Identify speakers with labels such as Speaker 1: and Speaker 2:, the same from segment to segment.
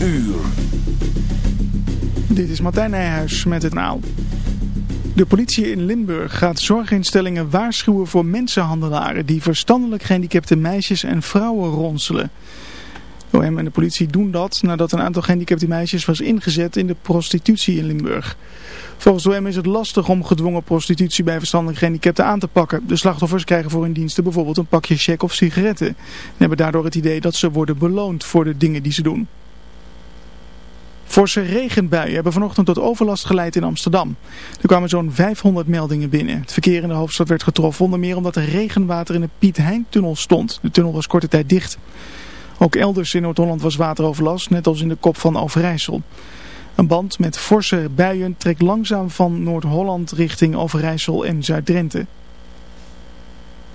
Speaker 1: uur.
Speaker 2: Dit is Martijn Nijhuis met het naal. De politie in Limburg gaat zorginstellingen waarschuwen voor mensenhandelaren die verstandelijk gehandicapte meisjes en vrouwen ronselen. OM en de politie doen dat nadat een aantal gehandicapte meisjes was ingezet in de prostitutie in Limburg. Volgens OM is het lastig om gedwongen prostitutie bij verstandelijk gehandicapten aan te pakken. De slachtoffers krijgen voor hun diensten bijvoorbeeld een pakje check of sigaretten. En hebben daardoor het idee dat ze worden beloond voor de dingen die ze doen. Forse regenbuien hebben vanochtend tot overlast geleid in Amsterdam. Er kwamen zo'n 500 meldingen binnen. Het verkeer in de hoofdstad werd getroffen onder meer omdat er regenwater in de Piet Hein-tunnel stond. De tunnel was korte tijd dicht. Ook elders in Noord-Holland was wateroverlast, net als in de kop van Overijssel. Een band met forse buien trekt langzaam van Noord-Holland richting Overijssel en Zuid-Drenthe.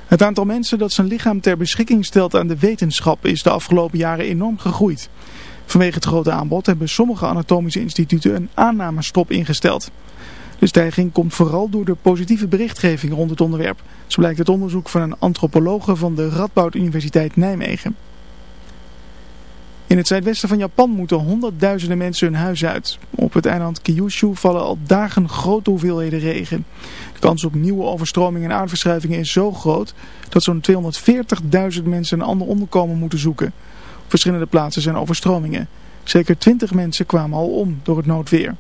Speaker 2: Het aantal mensen dat zijn lichaam ter beschikking stelt aan de wetenschap is de afgelopen jaren enorm gegroeid. Vanwege het grote aanbod hebben sommige anatomische instituten een aannamestop ingesteld. De stijging komt vooral door de positieve berichtgeving rond het onderwerp. Zo blijkt het onderzoek van een antropologe van de Radboud Universiteit Nijmegen. In het zuidwesten van Japan moeten honderdduizenden mensen hun huis uit. Op het eiland Kyushu vallen al dagen grote hoeveelheden regen. De kans op nieuwe overstromingen en aardverschuivingen is zo groot dat zo'n 240.000 mensen een ander onderkomen moeten zoeken. Verschillende plaatsen zijn overstromingen. Zeker 20 mensen kwamen al om door het noodweer.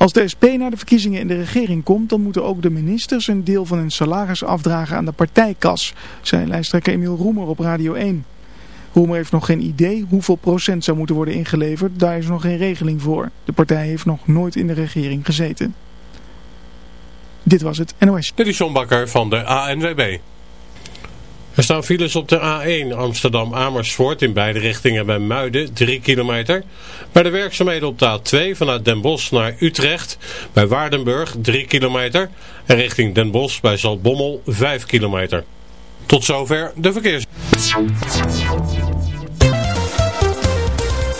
Speaker 2: Als de SP naar de verkiezingen in de regering komt, dan moeten ook de ministers een deel van hun salaris afdragen aan de partijkas, zei lijsttrekker Emiel Roemer op Radio 1. Roemer heeft nog geen idee hoeveel procent zou moeten worden ingeleverd, daar is nog geen regeling voor. De partij heeft nog nooit in de regering gezeten. Dit was het NOS.
Speaker 3: Dit is John Bakker van de ANWB. Er staan files op de A1 Amsterdam-Amersfoort in beide richtingen bij Muiden, 3 kilometer. Bij de werkzaamheden op de A2 vanuit Den Bosch naar Utrecht bij Waardenburg 3 kilometer. En richting Den Bosch bij Zaltbommel 5 kilometer. Tot zover de verkeers.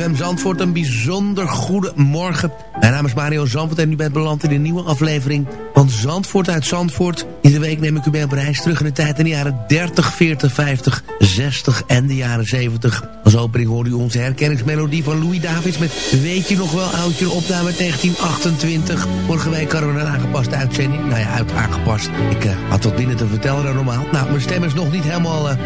Speaker 4: CFM Zandvoort, een bijzonder goede morgen. Mijn naam is Mario Zandvoort en u bent beland in een nieuwe aflevering van Zandvoort uit Zandvoort. Iedere week neem ik u mee op reis terug in de tijd in de jaren 30, 40, 50, 60 en de jaren 70. Als opening hoorde u onze herkenningsmelodie van Louis Davids met Weet je nog wel oudje, opname 1928. Vorige week hadden we een aangepaste uitzending. Nou ja, uit aangepast. Ik uh, had wat binnen te vertellen dan normaal. Nou, mijn stem is nog niet helemaal uh,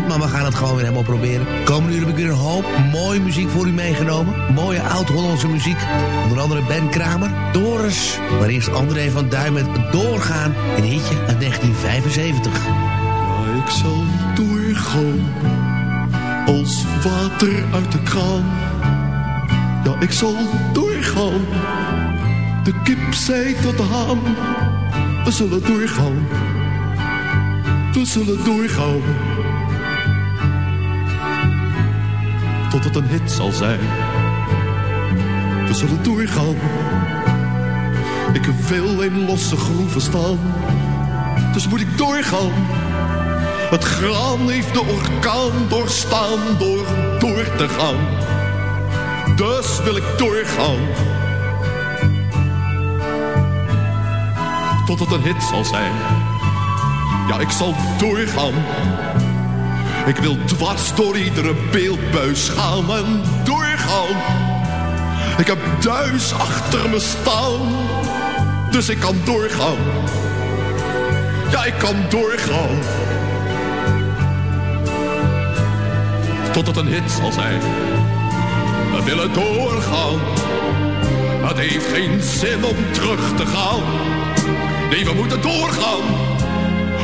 Speaker 4: 100%, maar we gaan het gewoon weer helemaal proberen. Komende uur heb ik weer een hoop mooie muziek voor u meegenomen. Mooie oud-Hollandse muziek. Onder andere Ben Kramer, Doris. Maar eerst André van Duin met Doorgaan. Een hitje uit 1975.
Speaker 5: Ja, ik zal doorgaan. Als water uit de kraan. Ja, ik zal doorgaan. De kip zei tot de haan. We zullen doorgaan. We zullen doorgaan. Tot het een hit zal zijn. We zullen doorgaan. Ik wil in losse groeven staan. Dus moet ik doorgaan. Het graan heeft de orkaan doorstaan door door te gaan. Dus wil ik doorgaan. Tot het een hit zal zijn. Ja, ik zal doorgaan. Ik wil dwars door iedere beeldbuis gaan en doorgaan. Ik heb duis achter me staan, dus ik kan doorgaan. Ja, ik kan doorgaan. Tot het een hit zal zijn. We willen doorgaan. Het heeft geen zin om terug te gaan. Nee, we moeten doorgaan.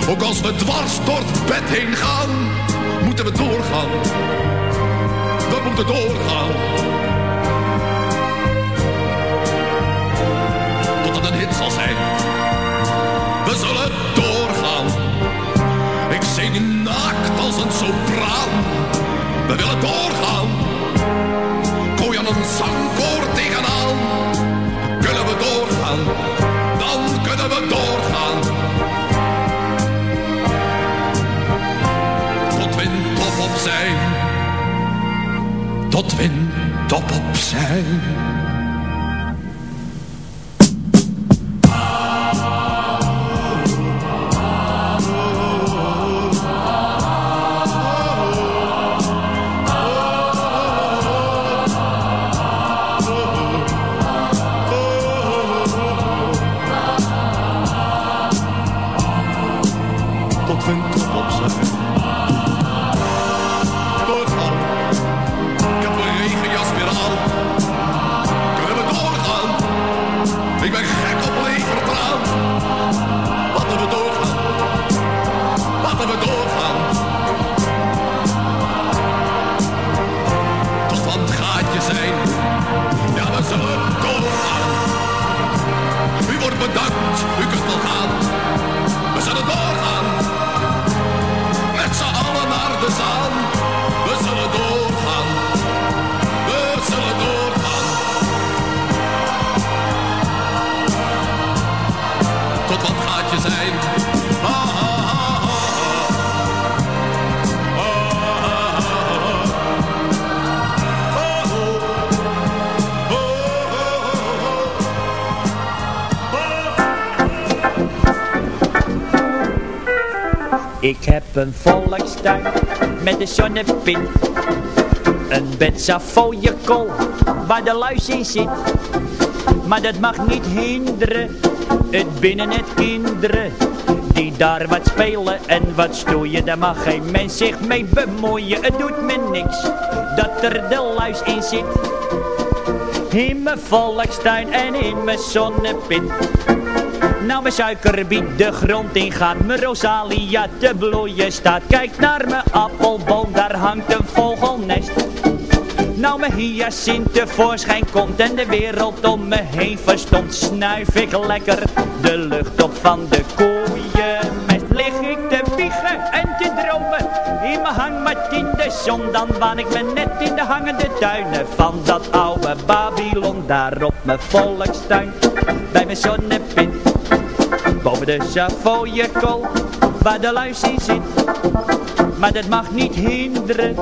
Speaker 5: Ook als we dwars door het bed heen gaan, moeten we doorgaan. We moeten doorgaan. een hit zal zijn. We zullen doorgaan. Ik zing naakt als een sopraan. We willen doorgaan. Gooi aan een zangkoor tegenaan. Kunnen we doorgaan? Dan kunnen we doorgaan. Tot wind op zijn. Tot wind op zijn.
Speaker 6: Ik heb een volkstuin met een zonnepin. Een bed kool waar de luis in zit. Maar dat mag niet hinderen, het binnen het kinderen. Die daar wat spelen en wat stoeien, daar mag geen mens zich mee bemoeien. Het doet me niks dat er de luis in zit. In mijn volkstuin en in mijn zonnepin. Nou mijn suikerbiet de grond in gaat, mijn rosalia te bloeien staat. Kijk naar mijn appelboom, daar hangt een vogelnest. Nou mijn hyacint tevoorschijn komt en de wereld om me heen verstomt, snuif ik lekker de lucht op van de koeienmest. Lig ik te wiegen en te dromen in mijn hangmat in de zon, dan waan ik me net in de hangende tuinen van dat oude Babylon. Daar op mijn volkstuin, bij mijn zonnepin. De Savoyekool, waar de luis in zit. Maar dat mag niet hinderen,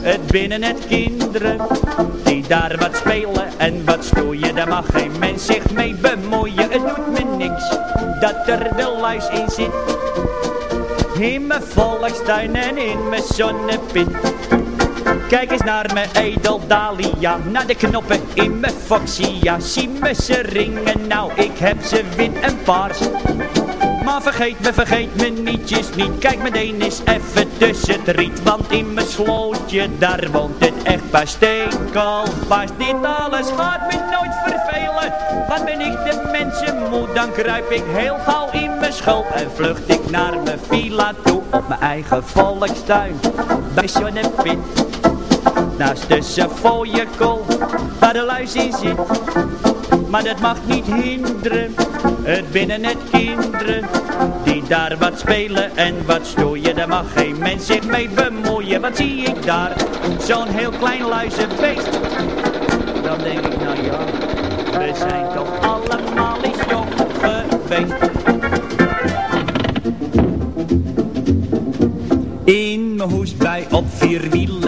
Speaker 6: het binnen het kinderen. Die daar wat spelen en wat stoeien, daar mag geen mens zich mee bemoeien. Het doet me niks, dat er de luis in zit. In mijn volkstuin en in mijn zonnepin. Kijk eens naar mijn edeldalia, naar de knoppen in mijn foxia. Zie me ze ringen, nou ik heb ze wit en paars. Maar vergeet me, vergeet me nietjes niet. Kijk meteen eens even tussen het riet. Want in mijn slootje, daar woont het echtpaar stekelpaars. Dit alles gaat me nooit vervelen. Want ben ik de mensen moe, dan kruip ik heel gauw in mijn schulp. En vlucht ik naar mijn villa toe, op mijn eigen volkstuin. Bij Zonnepin. Naast de Savoyekool, waar de luis in zit. Maar dat mag niet hinderen, het binnen het kinderen. Die daar wat spelen en wat stoeien, daar mag geen mens zich mee bemoeien. Wat zie ik daar, zo'n heel klein luizenbeest. Dan denk ik, nou ja, we zijn toch allemaal eens jong geweest. In mijn hoestbui op vier wielen en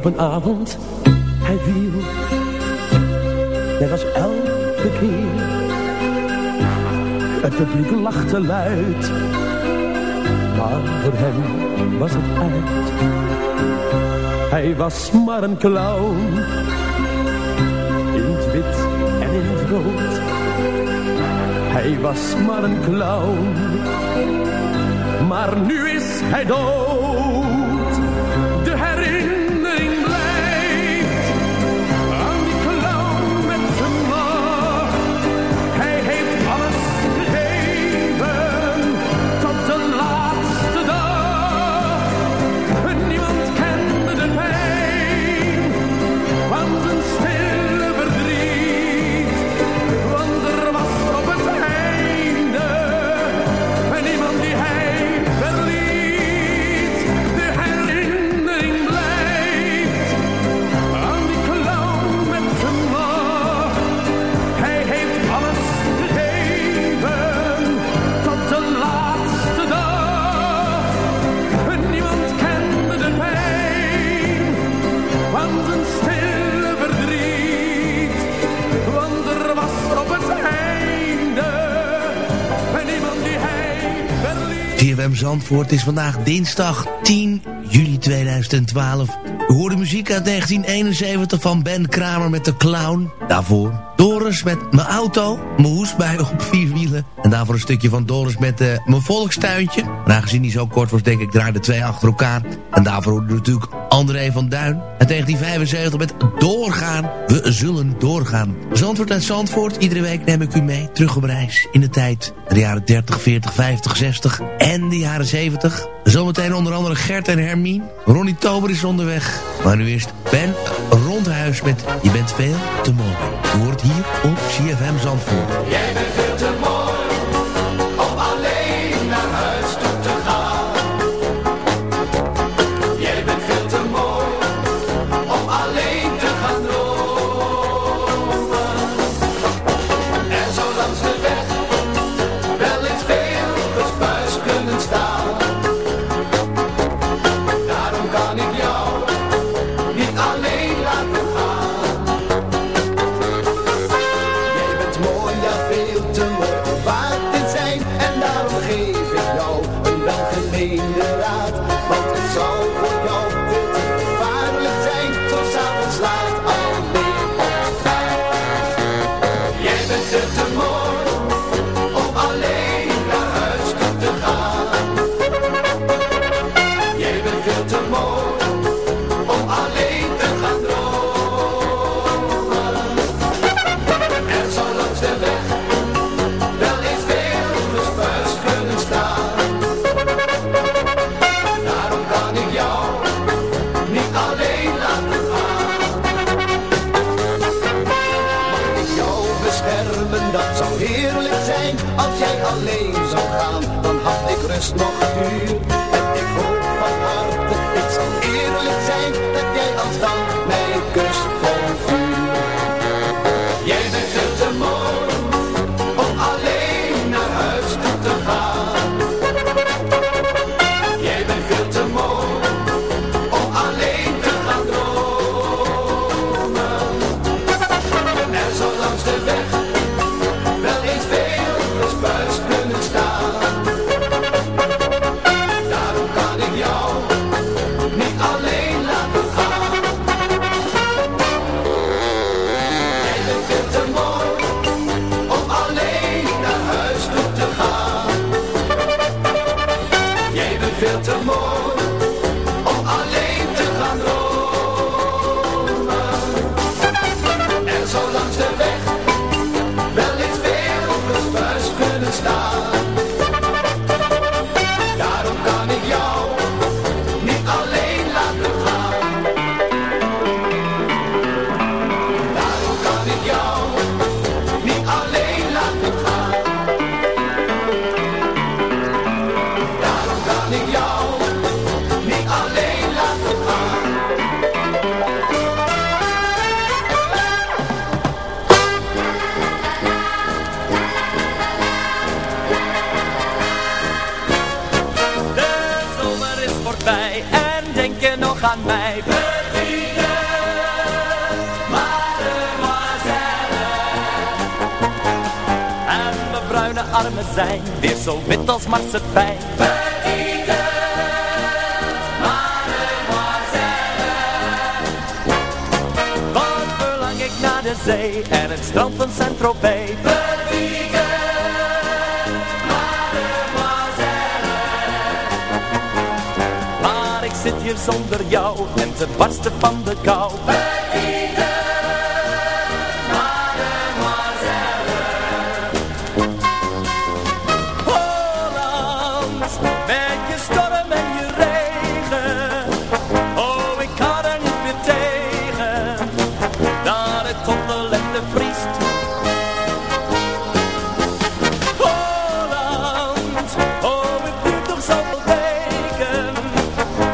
Speaker 7: Op een avond, hij viel, net als elke keer. Het publiek lachte luid, maar voor hem was het uit. Hij was maar een clown, in het wit en in het rood. Hij was maar een clown, maar nu is hij dood.
Speaker 4: TFM Zandvoort is vandaag dinsdag 10 juli 2012. We hoorden muziek uit 1971 van Ben Kramer met de Clown. Daarvoor Doris met Mijn Auto, Mijn Hoesbui op vier wielen. En daarvoor een stukje van Doris met eh, Mijn Volkstuintje. En aangezien die zo kort was, denk ik, draaide twee achter elkaar. En daarvoor hoorden we natuurlijk
Speaker 8: André van Duin. En 1975 met Doorgaan, we zullen doorgaan. Zandvoort en Zandvoort, iedere week neem ik u mee. Terug op reis in de tijd. De jaren 30, 40, 50, 60 en de jaren 70. Zometeen onder andere Gert en Hermine. Ronnie Tober is onderweg. Maar nu eerst Ben Rondhuis met Je bent veel te mooi. hoort hier op CFM Zandvoort.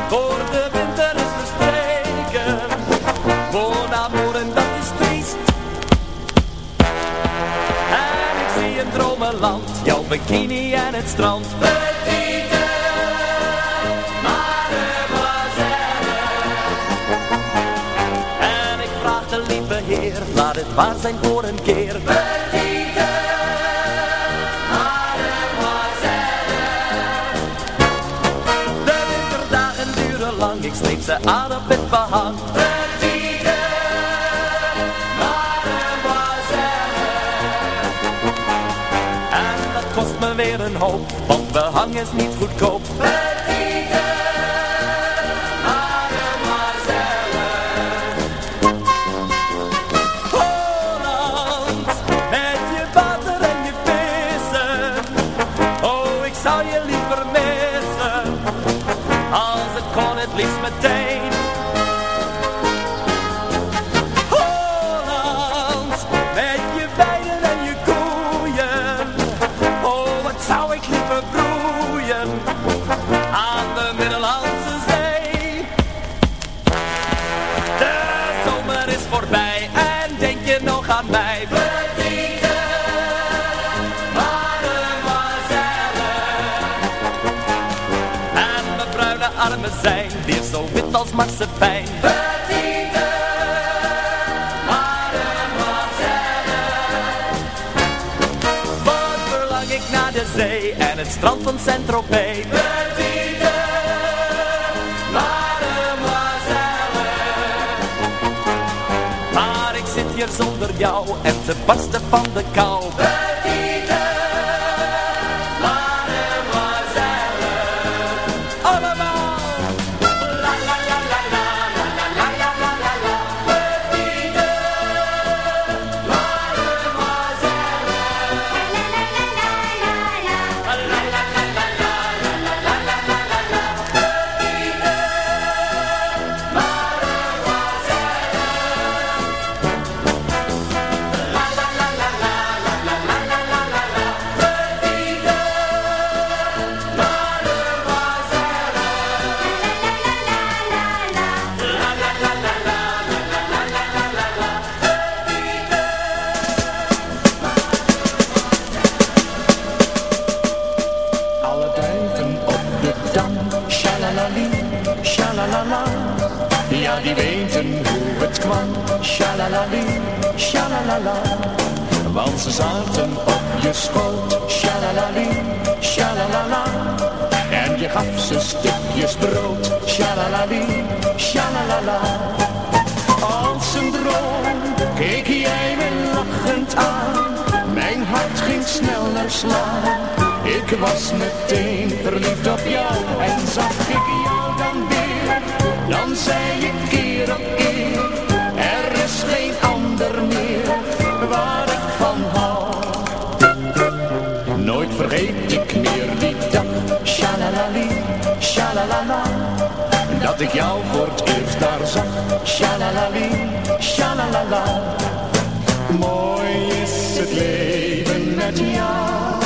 Speaker 9: voor de
Speaker 10: winter is verstreken. Voor amor dat is triest. En ik zie een dromenland, jouw bikini en het strand. Petite, mademoiselle. En ik vraag de lieve heer, laat het waar zijn voor een keer. ze aan op het behang. Verdriede, mademoiselle. En dat kost me weer een hoop, want behang is niet goedkoop. Als marsepein. Petite, mademoiselle. Wat verlang ik naar de zee en het strand van Saint-Tropez. Petite, mademoiselle. Maar ik zit hier zonder jou en te barsten van de kou.
Speaker 11: Shalalali, shalalala. Want ze zaten op je schoot, shalalali, shalalala. En je gaf ze stukjes brood, shalalali, shalalala. Als een droom keek jij me lachend aan. Mijn hart ging sneller slaan. Ik was meteen verliefd op jou en zag ik jou dan weer. Dan zei ik shalalali, shalalala. Dat ik jou voor het eerst daar zag, shalalali, shalalala. Mooi is het leven met jou.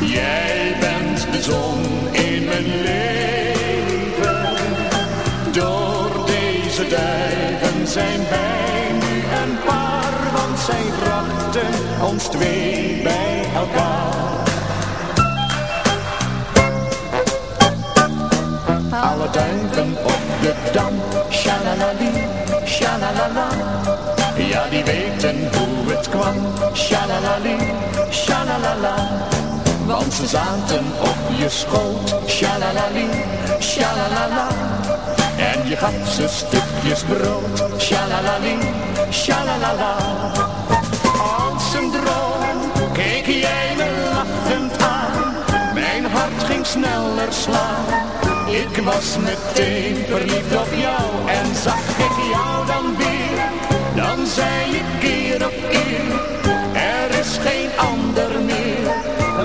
Speaker 11: Jij bent de zon in mijn leven. Door deze duiven zijn wij nu een paar, want zij brachten ons twee bij elkaar. Alle duiven op de dam, shalalali, shalalala. Ja, die weten hoe het kwam, shalalali, shalalala. Want ze zaten op je schoot, shalalali, shalalala. En je gaf ze stukjes brood, shalalali, shalalala. Als een droom keek jij me lachend aan. Mijn hart ging sneller slaan. Ik was meteen verliefd op jou en zag ik jou dan weer. Dan zei ik keer op keer, er is geen ander meer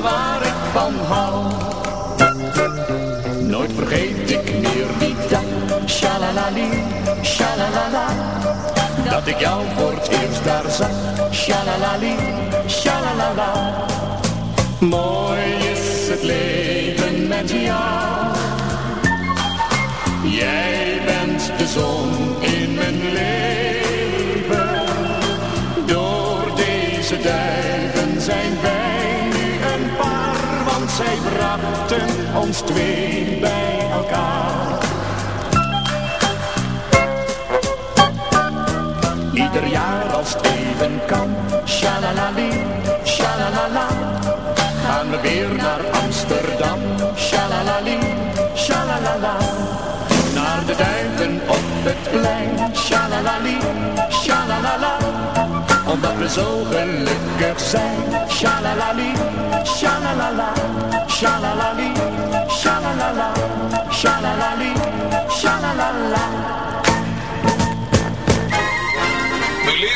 Speaker 11: waar ik van hou. Nooit vergeet ik meer die dag, shalalali, shalalala. Dat ik jou voor het eerst daar zag, shalalali, shalalala. Mooi is het leven met jou. Zon in mijn leven. Door deze duiven zijn wij nu een paar, want zij brachten ons twee bij elkaar. Ieder jaar als het even kan, shalalali, shalalala. Plein, shalalala. Omdat we zo gelukkig zijn, shalalali, shalalala. Shalalali, shalalala,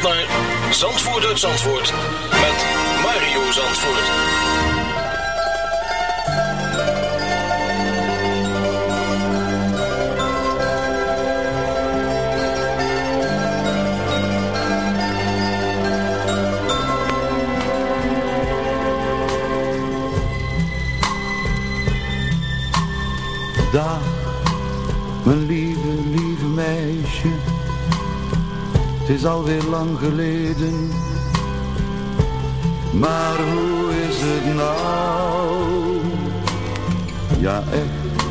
Speaker 12: naar Zandvoort uit Zandvoort met Mario Zandvoort.
Speaker 13: Is alweer lang geleden. Maar hoe is het nou? Ja, echt,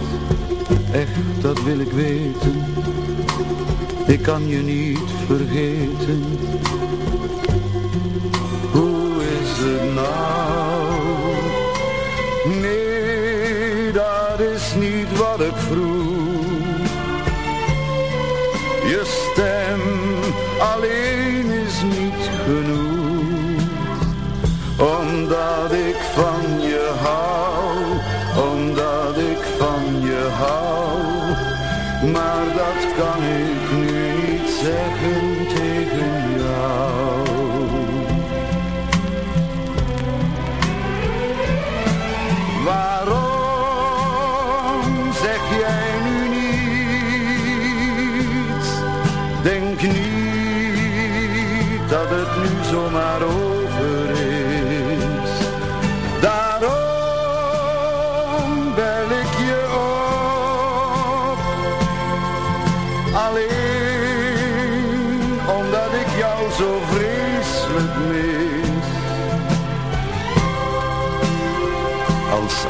Speaker 13: echt, dat wil ik weten. Ik kan je niet vergeten.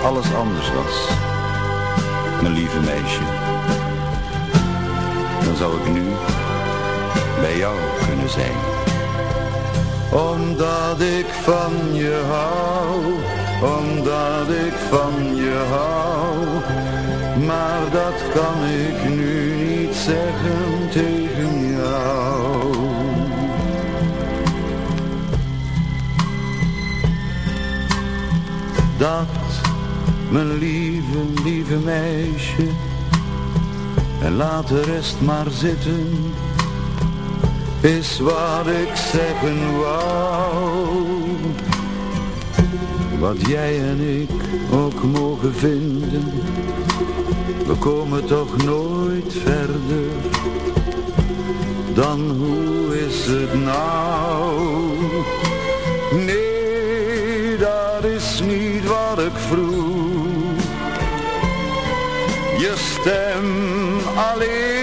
Speaker 13: Alles anders was, mijn lieve meisje, dan zou ik nu bij jou kunnen zijn. Omdat ik van je hou, omdat ik van je hou, maar dat kan ik nu niet zeggen tegen jou. Dat, mijn lieve, lieve meisje, en laat de rest maar zitten, is wat ik zeggen wou. Wat jij en ik ook mogen vinden, we komen toch nooit verder dan hoe is het nou? Stem alleen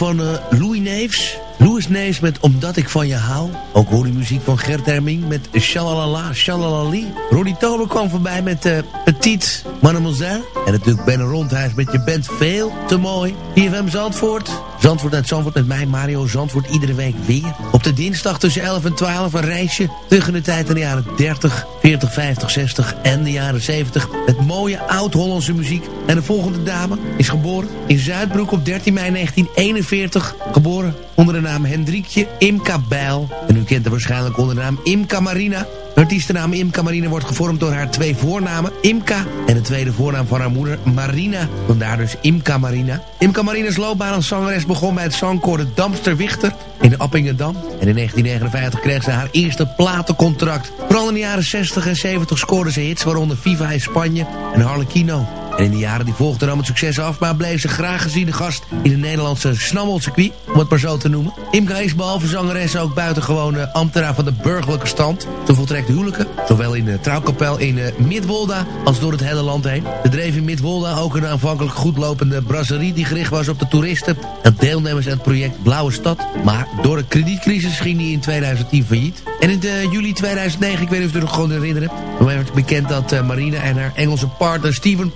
Speaker 13: van
Speaker 4: eh, Louis Neefs. Louis Neefs met Omdat ik van je hou. Ook hoorde u muziek van Gert Herming met Shalalala, Shalalali. Ronnie Tober kwam voorbij met Het Petit Mademoiselle. En natuurlijk Ben Rondhuis met je bent veel te mooi. IFM Zandvoort. Zandvoort uit Zandvoort met mij, Mario Zandvoort, iedere week weer. Op de dinsdag tussen 11 en 12 een reisje terug in de tijd in de jaren 30, 40, 50, 60 en de jaren 70. Met mooie oud-Hollandse muziek. En de volgende dame is geboren in Zuidbroek op 13 mei 1941. Geboren onder de naam Hendrikje Imka Bijl. U kent haar waarschijnlijk onder de naam Imka Marina. De artiestennaam Imka Marina wordt gevormd door haar twee voornamen, Imka en de tweede voornaam van haar moeder, Marina. Vandaar dus Imka Marina. Imka Marina's loopbaan als zangeres begon bij het zangkoor de Damster Wichter in Appingedam. En in 1959 kreeg ze haar eerste platencontract. Vooral in de jaren 60 en 70 scoorde ze hits, waaronder Viva in Spanje en Harlequino. En in de jaren die volgden nam het succes af, maar bleef ze graag geziene gast in het Nederlandse snabbelcircuit, om het maar zo te noemen. Imka is behalve zangeres ook buitengewone ambtenaar van de burgerlijke stand. Ze voltrekt huwelijken, zowel in de trouwkapel in uh, Midwolda als door het hele land heen. Ze dreef in Midwolda ook een aanvankelijk goedlopende brasserie die gericht was op de toeristen en deelnemers aan het project Blauwe Stad. Maar door de kredietcrisis ging die in 2010 failliet. En in de juli 2009, ik weet niet of u het nog gewoon herinneren, werd bekend dat uh, Marina en haar Engelse partner Steven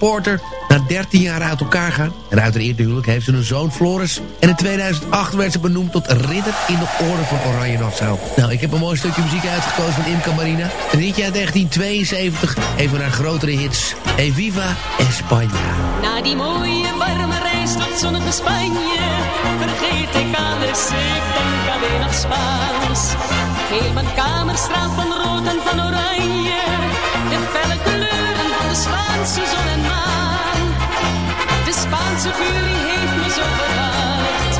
Speaker 4: Na 13 jaar uit elkaar gaan. En uit haar eerste huwelijk heeft ze een zoon, Floris. En in 2008 werd ze benoemd tot ridder in de orde van Oranje Nassau. Nou, ik heb een mooi stukje muziek uitgekozen van Imca Marina. Een liedje uit 1972, een van haar grotere hits. Eviva España.
Speaker 14: Na die mooie warme reis tot zonnige Spanje Vergeet ik alles, ik denk alleen nog Spaans Heel mijn kamer straalt van rood en van oranje De felle kleuren van de Spaanse zon en maan Spaanse furie heeft me zo verlaat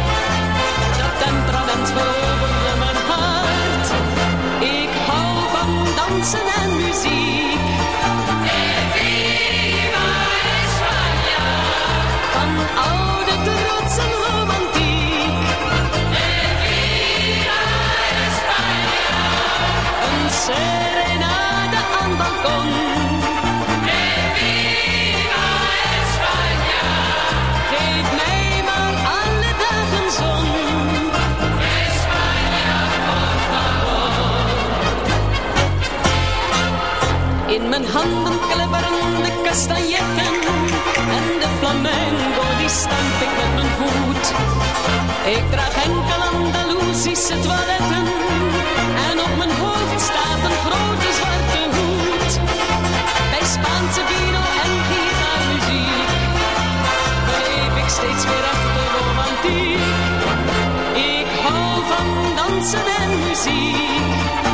Speaker 14: Dat temperament veroverde mijn hart Ik hou van dansen en muziek van oude trots en romantiek. Een serenade aan balkon. Mijn handen klepperen de kastanjetten en de flamenco die stamp ik met mijn voet. Ik draag enkel Andalusische toiletten en op mijn hoofd staat een grote zwarte hoed. Bij Spaanse vino en gitaarmuziek beleef ik steeds weer echte romantiek. Ik hou van dansen en muziek.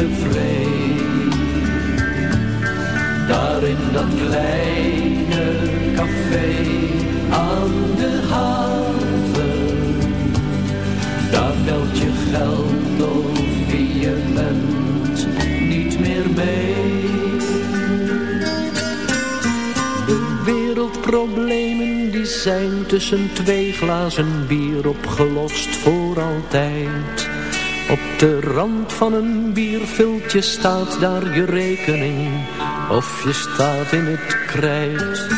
Speaker 15: tevreden. Daar in dat kleine café aan de haven. Daar telt je geld of wie je bent niet meer mee. De wereldproblemen die zijn tussen twee glazen bier opgelost voor altijd. Op de rand van een bierviltje staat daar je rekening. Of je staat in het krijt.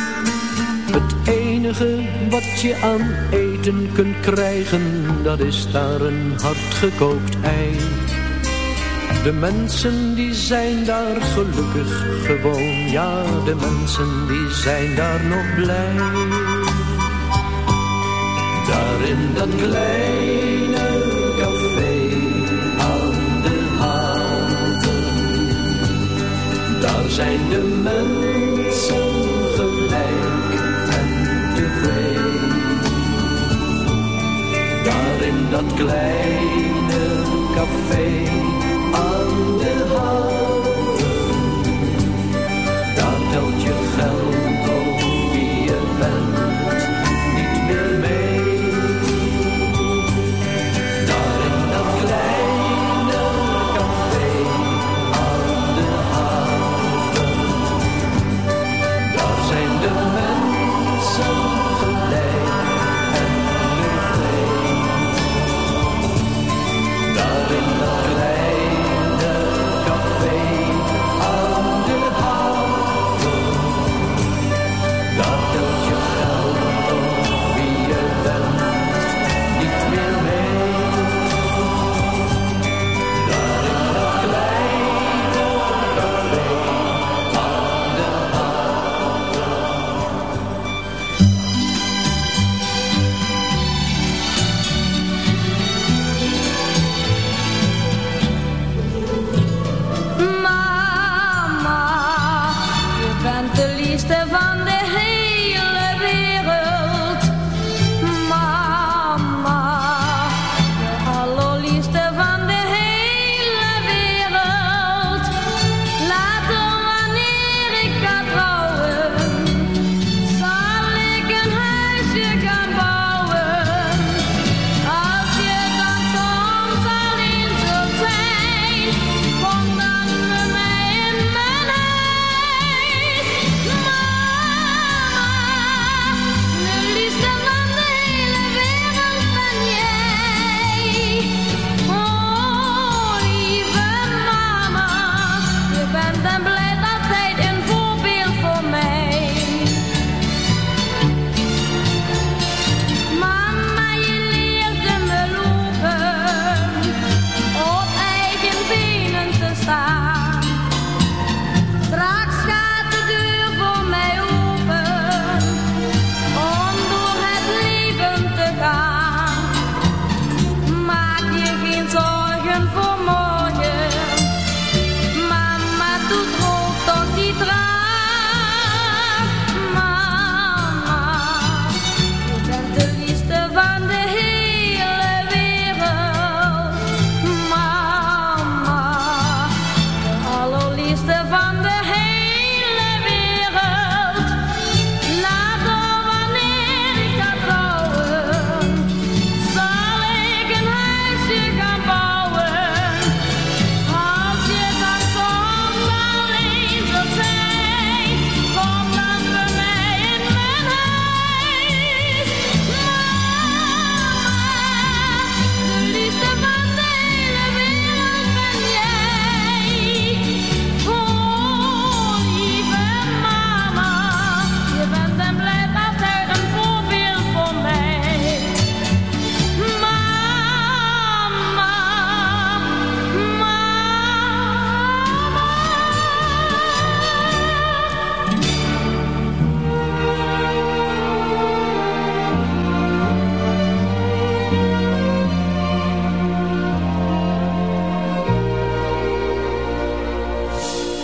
Speaker 15: Het enige wat je aan eten kunt krijgen Dat is daar een hardgekookt ei. De mensen die zijn daar gelukkig gewoon. Ja, de mensen die zijn daar nog blij. Daar in dat kleine zijn de mensen gelijk en tevreden. Daar in dat kleine café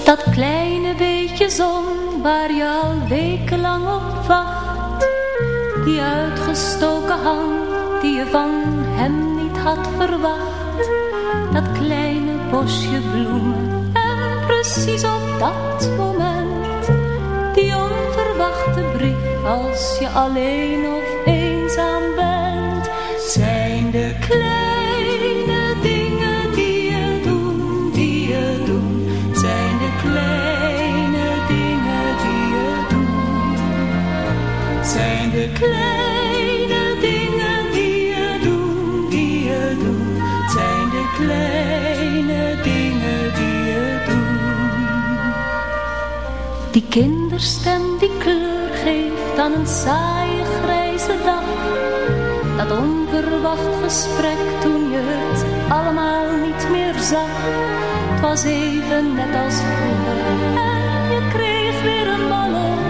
Speaker 15: Dat kleine
Speaker 16: beetje zon waar je al wekenlang op wacht. Die uitgestoken hand die je van hem niet had verwacht. Dat kleine bosje bloemen en precies op dat moment. Die onverwachte brief als je alleen of eenzaam kinderstem die kleur geeft aan een saaie grijze dag. Dat onverwacht gesprek toen je het allemaal niet meer zag. Het was even net als vroeger en je kreeg weer een ballon.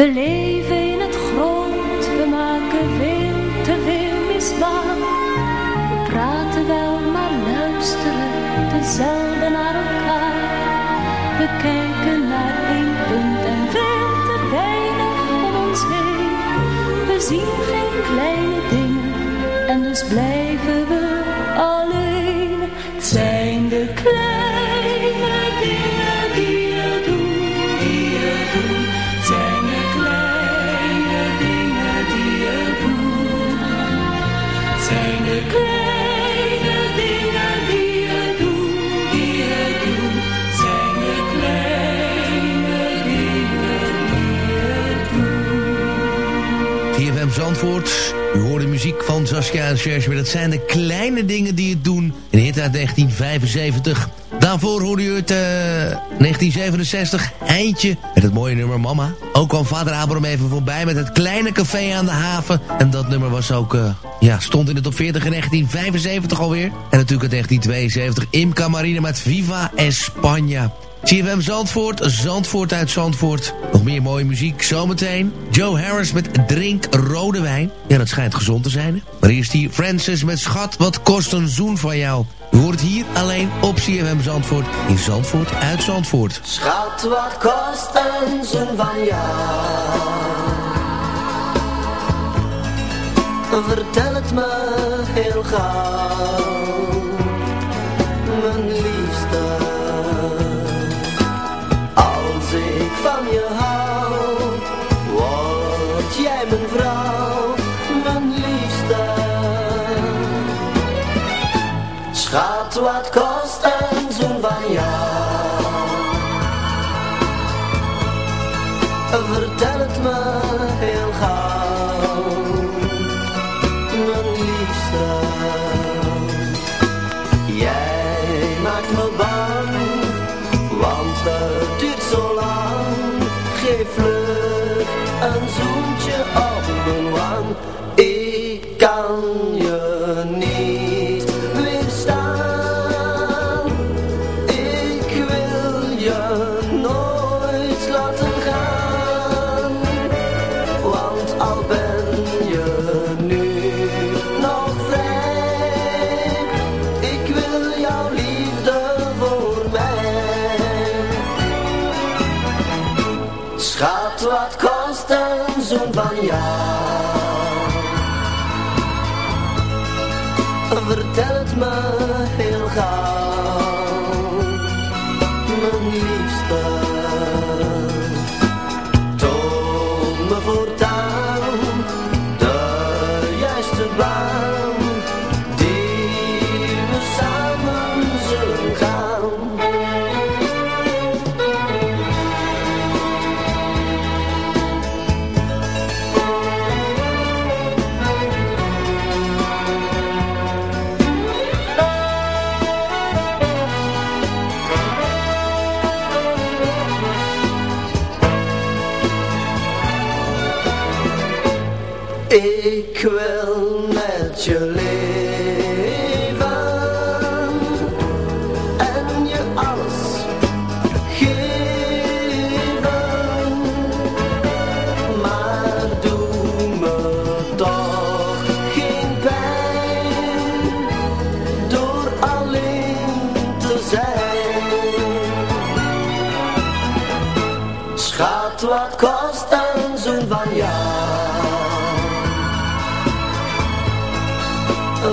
Speaker 16: We leven in het groot, we maken veel te veel misbaar. We praten wel, maar luisteren te zelden naar elkaar. We kijken naar één punt en veel te weinig om ons heen. We zien geen kleine dingen en dus blijven we
Speaker 4: van Saskia en Serge. Dat zijn de kleine dingen die het doen. Een hit uit 1975. Daarvoor hoorde u het eh, 1967 eindje met het mooie nummer Mama. Ook kwam vader Abraham even voorbij met het kleine café aan de haven. En dat nummer was ook, eh, ja, stond in de top 40 in 1975 alweer. En natuurlijk in 1972 Imca Marine met Viva España. CFM Zandvoort, Zandvoort uit Zandvoort. Nog meer mooie muziek zometeen. Joe Harris met Drink Rode Wijn. Ja, dat schijnt gezond te zijn. Hè? Maar hier is die Francis met Schat, wat kost een zoen van jou? U hoort hier alleen op CFM Zandvoort. In Zandvoort uit Zandvoort.
Speaker 8: Schat, wat kost een zoen van jou? Vertel het me heel gauw, Schat, wat kost een zoen van jou? Vertel het me heel gauw, mijn liefste. Jij maakt me bang, want het duurt zo lang. Geef vlug een zoentje zoen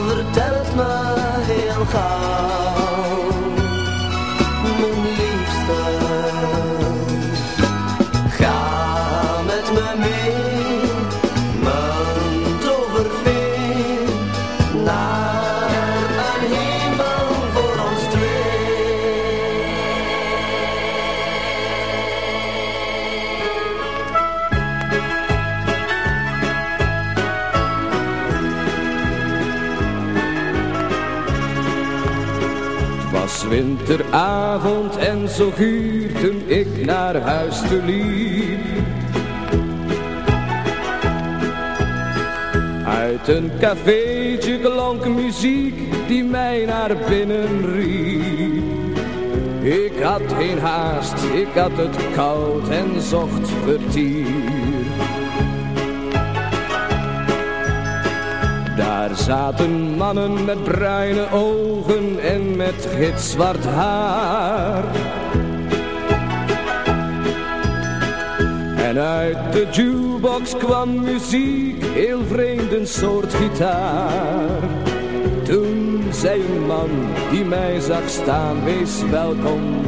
Speaker 8: Vertel het me heel gauw,
Speaker 7: was winteravond en zo guur ik naar huis te liep. Uit een cafeetje klonk muziek die mij naar binnen riep. Ik had geen haast, ik had het koud en zocht vertier. Daar zaten mannen met bruine ogen en met gitzwart haar. En uit de jukebox kwam muziek, heel vreemd een soort gitaar. Toen zei een man die mij zag staan, wees welkom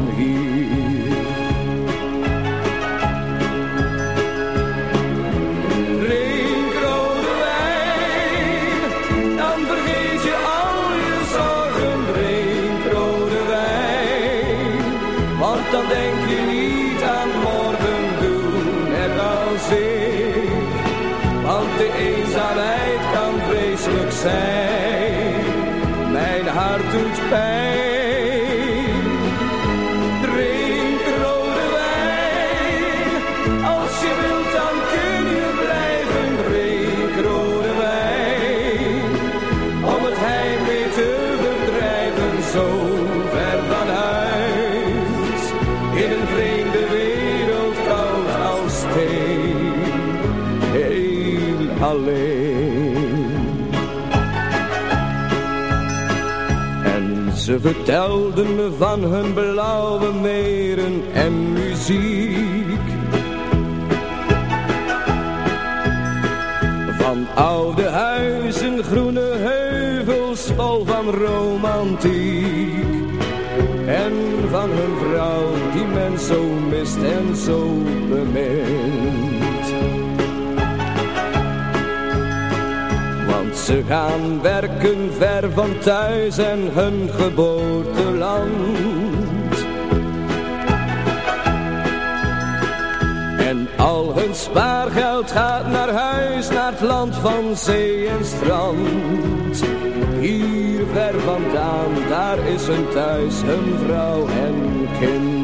Speaker 7: ze vertelden me van hun blauwe meren en muziek. Van oude huizen, groene heuvels vol van romantiek. En van hun vrouw die men zo mist en zo bemint. Want ze gaan werken ver van thuis en hun geboorteland. En al hun spaargeld gaat naar huis, naar het land van zee en strand. Hier ver vandaan, daar is hun thuis, hun vrouw en kind.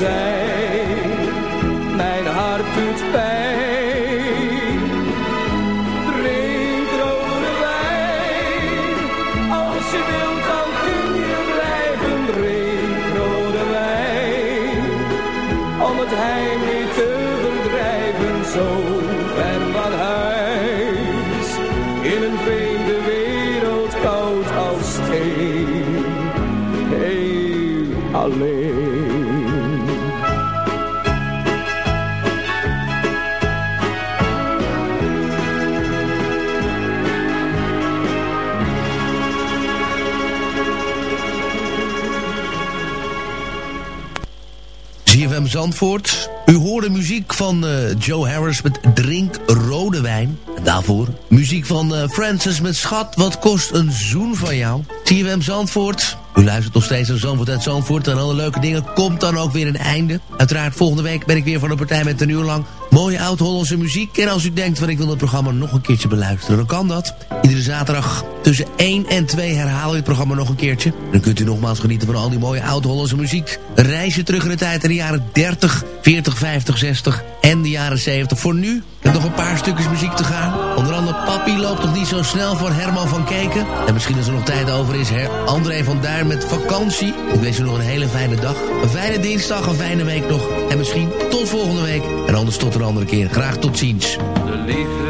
Speaker 7: Zijn. Mijn hart doet pijn. Drink rode wijn, als je wilt dan kun je blijven. Drink rode wijn, om het heimwee te verdrijven. Zo
Speaker 4: Zandvoort. U hoorde muziek van eh, Joe Harris met Drink Rode Wijn. En daarvoor muziek van eh, Francis met Schat, wat kost een zoen van jou? ZFM Zandvoort. U luistert nog steeds naar Zandvoort uit Zandvoort. En alle leuke dingen komt dan ook weer een einde. Uiteraard volgende week ben ik weer van de partij met een uur lang mooie oud-Hollandse muziek. En als u denkt van ik wil het programma nog een keertje beluisteren, dan kan dat. Iedere zaterdag tussen 1 en 2 herhalen we het programma nog een keertje. Dan kunt u nogmaals genieten van al die mooie oud-Hollandse muziek. Reisje terug in de tijd in de jaren 30, 40, 50, 60 en de jaren 70. Voor nu, nog een paar stukjes muziek te gaan. Onder andere Papi loopt nog niet zo snel voor Herman van Keken. En misschien als er nog tijd over is, her André van Duin met vakantie. Ik wens u nog een hele fijne dag. Een fijne dinsdag, een fijne week nog. En misschien tot volgende week. En anders tot een andere keer. Graag tot ziens.
Speaker 17: De liefde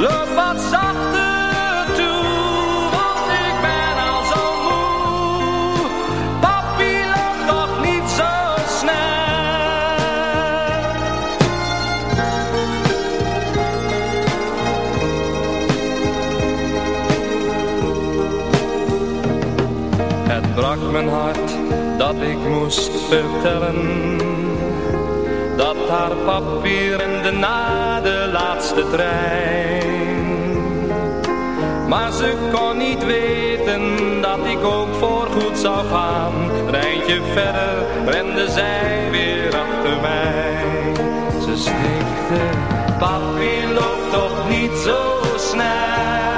Speaker 17: Loop wat zachter toe, want ik ben al zo moe. Papi loopt toch niet zo snel. Het brak mijn hart dat ik moest vertellen dat haar papier rende na de laatste trein. Maar ze kon niet weten dat ik ook voorgoed zou gaan. Eindje verder rende zij weer achter mij. Ze snikte, papi loopt toch niet zo snel.